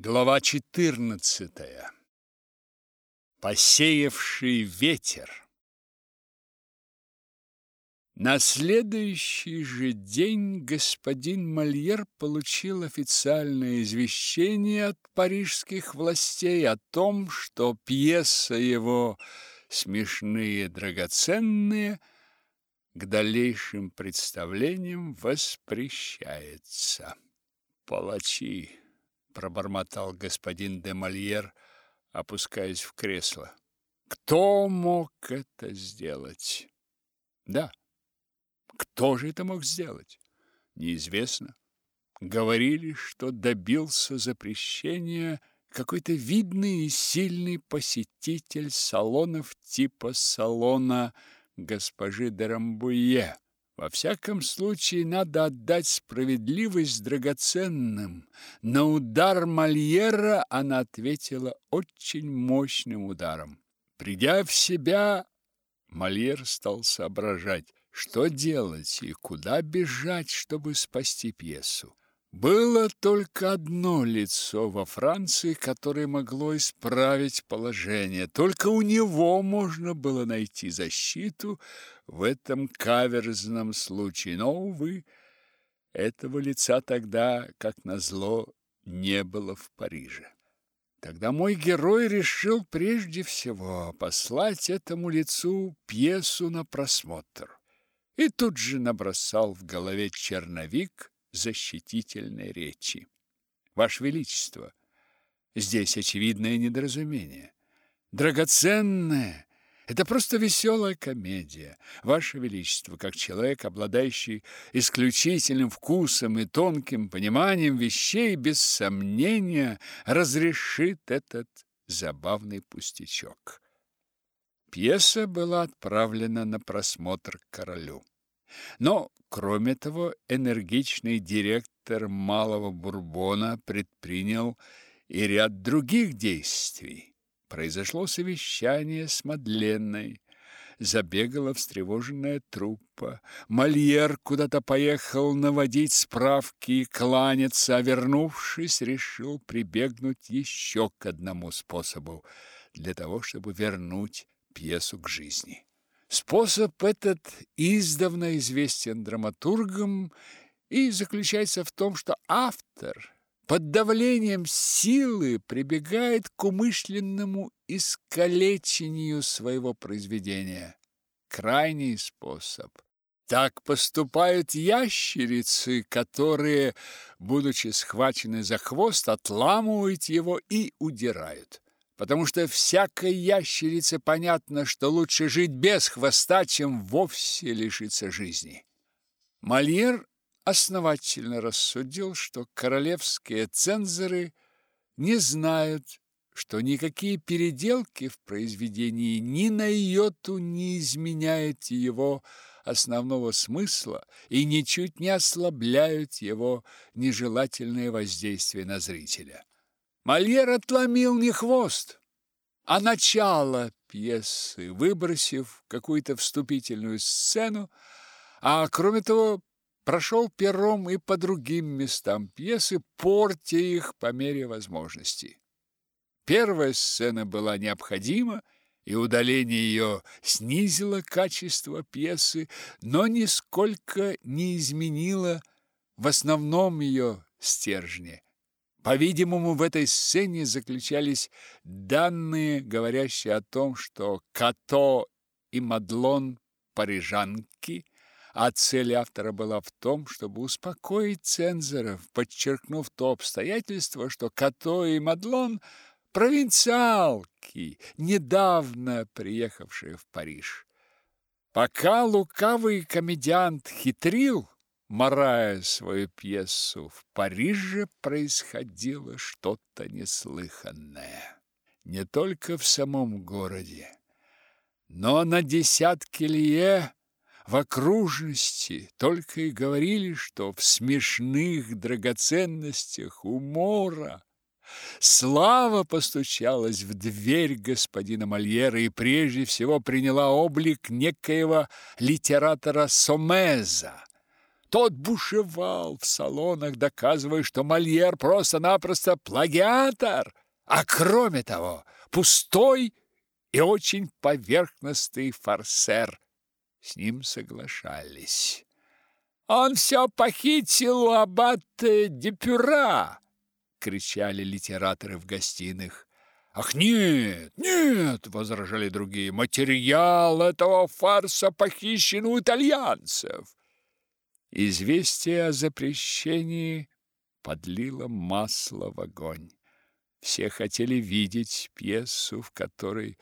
Глава 14. Посеявший ветер. На следующий же день господин Мольер получил официальное извещение от парижских властей о том, что пьеса его «Смешные драгоценные» к дальнейшим представлениям воспрещается. Палачи пробормотал господин де Мольер, опускаясь в кресло. Кто мог это сделать? Да. Кто же это мог сделать? Неизвестно. Говорили, что добился запрещения какой-то видный и сильный посетитель салонов типа салона госпожи де Рамбуе. Во всяком случае, надо отдать справедливость драгоценным. На удар Мольера она ответила очень мощным ударом. Придя в себя, Мольер стал соображать, что делать и куда бежать, чтобы спасти пьесу. Было только одно лицо во Франции, которое могло исправить положение. Только у него можно было найти защиту в этом каверзном случае. Но, увы, этого лица тогда, как назло, не было в Париже. Тогда мой герой решил прежде всего послать этому лицу пьесу на просмотр. И тут же набросал в голове черновик защитительной речи. Ваше Величество, здесь очевидное недоразумение. Драгоценное – это просто веселая комедия. Ваше Величество, как человек, обладающий исключительным вкусом и тонким пониманием вещей, без сомнения разрешит этот забавный пустячок. Пьеса была отправлена на просмотр королю. Но Кроме того, энергичный директор Малого Бурбона предпринял и ряд других действий. Произошло совещание с Мадленной, забегала встревоженная труппа. Мольер куда-то поехал наводить справки и кланяться, а вернувшись, решил прибегнуть еще к одному способу для того, чтобы вернуть пьесу к жизни. Способ этот издавна известен драматургам и заключается в том, что автор под давлением силы прибегает к умышленному искалечению своего произведения. Крайний способ. Так поступают ящерицы, которые, будучи схвачены за хвост, отламывают его и удирают потому что всякой ящерице понятно, что лучше жить без хвоста, чем вовсе лишиться жизни. Мольер основательно рассудил, что королевские цензоры не знают, что никакие переделки в произведении ни на йоту не изменяют его основного смысла и ничуть не ослабляют его нежелательное воздействие на зрителя. Мольер отломил не хвост, а начало пьесы, выбросив какую-то вступительную сцену, а кроме того прошел пером и по другим местам пьесы, портя их по мере возможности. Первая сцена была необходима, и удаление ее снизило качество пьесы, но нисколько не изменило в основном ее стержне. По-видимому, в этой сцене заключались данные, говорящие о том, что Като и Мадлон парижанки, а цель автора была в том, чтобы успокоить цензоров, подчеркнув то обстоятельство, что Като и Мадлон провинциалки, недавно приехавшие в Париж. Пока лукавый комедиант хитрил, марая свою пьесу, в Париже происходило что-то неслыханное. Не только в самом городе, но на десятки лье в окружности только и говорили, что в смешных драгоценностях умора. Слава постучалась в дверь господина Мольера и прежде всего приняла облик некоего литератора Сомеза, Тот бушевал в салонах, доказывая, что Мольер просто-напросто плагиатор, а кроме того, пустой и очень поверхностный фарсер. С ним соглашались. «Он все похитил у аббата Депюра!» — кричали литераторы в гостиных. «Ах, нет, нет!» — возражали другие. «Материал этого фарса похищен у итальянцев!» Известие о запрещении подлило масло в огонь. Все хотели видеть пьесу, в которой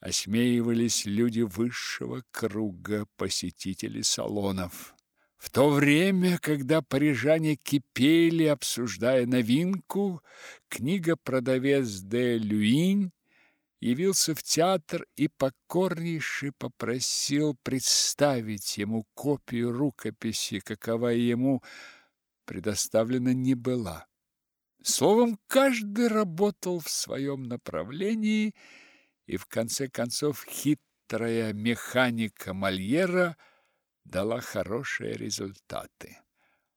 осмеивались люди высшего круга посетителей салонов. В то время, когда парижане кипели, обсуждая новинку, книга-продавец де Люинь явился в театр и покорнейше попросил представить ему копию рукописи, какова ему предоставлена не была. Словом, каждый работал в своем направлении, и в конце концов хитрая механика Мольера – дала хорошие результаты.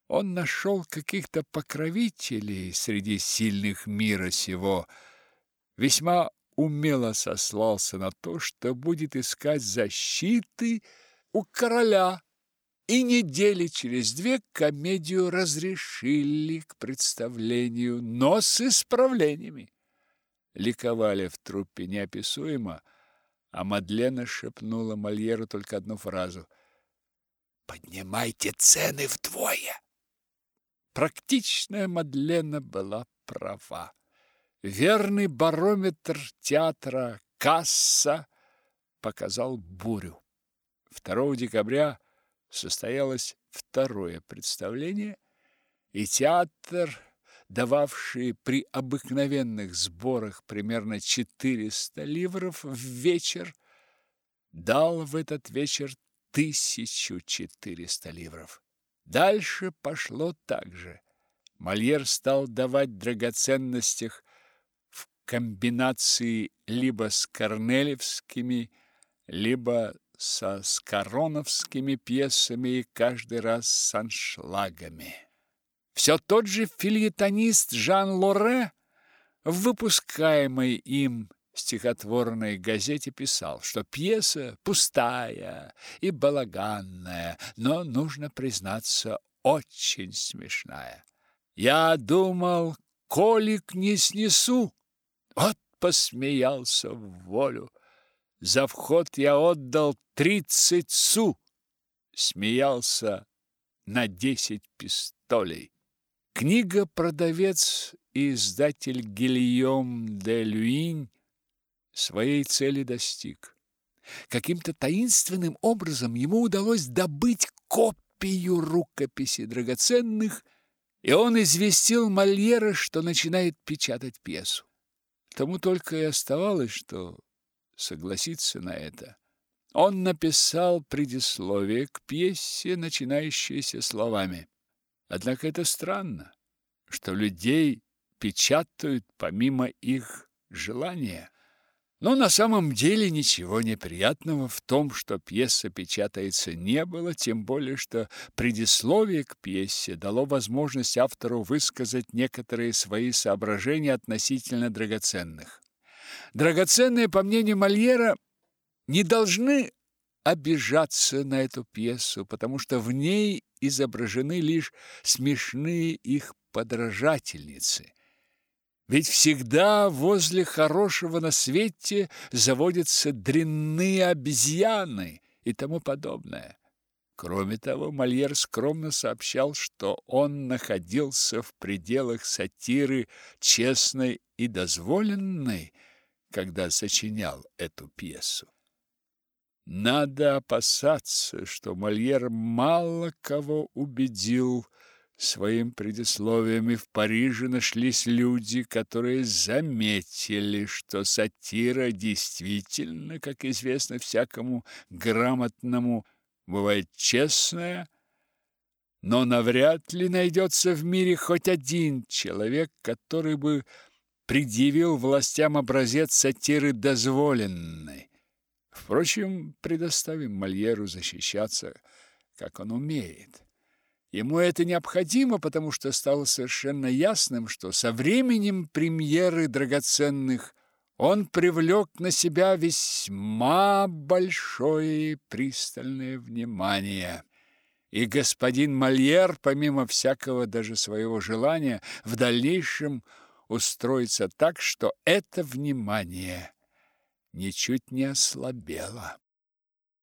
Он нашел каких-то покровителей среди сильных мира сего, весьма умело сослался на то, что будет искать защиты у короля, и недели через две комедию разрешили к представлению, но с исправлениями. Ликовали в труппе неописуемо, а Мадлена шепнула Мольеру только одну фразу — Поднимайте цены вдвое. Практичная Мадлена была права. Верный барометр театра «Касса» показал бурю. 2 декабря состоялось второе представление, и театр, дававший при обыкновенных сборах примерно 400 ливров в вечер, дал в этот вечер 1400 ливров. Дальше пошло так же. Мольер стал давать драгоценностях комбинации либо с корнелевскими, либо со скороновскими пьесами и каждый раз с аншлагами. Все тот же фильетонист Жан Лоре в выпускаемой им стихотворной газете писал, что пьеса пустая и балаганная, но, нужно признаться, очень смешная. Я думал, колик не снесу. Вот посмеялся в волю. За вход я отдал тридцать су. Смеялся на десять пистолей. Книга-продавец и издатель Гильем де Люинь своей цели достиг. Каким-то таинственным образом ему удалось добыть копию рукописи драгоценных, и он известил Мольера, что начинает печатать пьесу. Тому только и оставалось, что согласиться на это. Он написал предисловие к пьесе, начинающееся словами. Однако это странно, что людей печатают помимо их желания. Но на самом деле ничего неприятного в том, что пьеса печатается, не было, тем более что предисловие к пьесе дало возможность автору высказать некоторые свои соображения относительно драгоценных. Драгоценные, по мнению Мольера, не должны обижаться на эту пьесу, потому что в ней изображены лишь смешные их подражательницы – ведь всегда возле хорошего на свете заводятся дрянные обезьяны и тому подобное. Кроме того, Мольер скромно сообщал, что он находился в пределах сатиры честной и дозволенной, когда сочинял эту пьесу. Надо опасаться, что Мольер мало кого убедил, Своим предисловием и в Париже нашлись люди, которые заметили, что сатира действительно, как известно всякому грамотному, бывает честная, но навряд ли найдется в мире хоть один человек, который бы предъявил властям образец сатиры дозволенной. Впрочем, предоставим Мольеру защищаться, как он умеет. Ему это необходимо, потому что стало совершенно ясным, что со временем премьеры драгоценных он привлек на себя весьма большое и пристальное внимание. И господин Мольер, помимо всякого даже своего желания, в дальнейшем устроиться так, что это внимание ничуть не ослабело.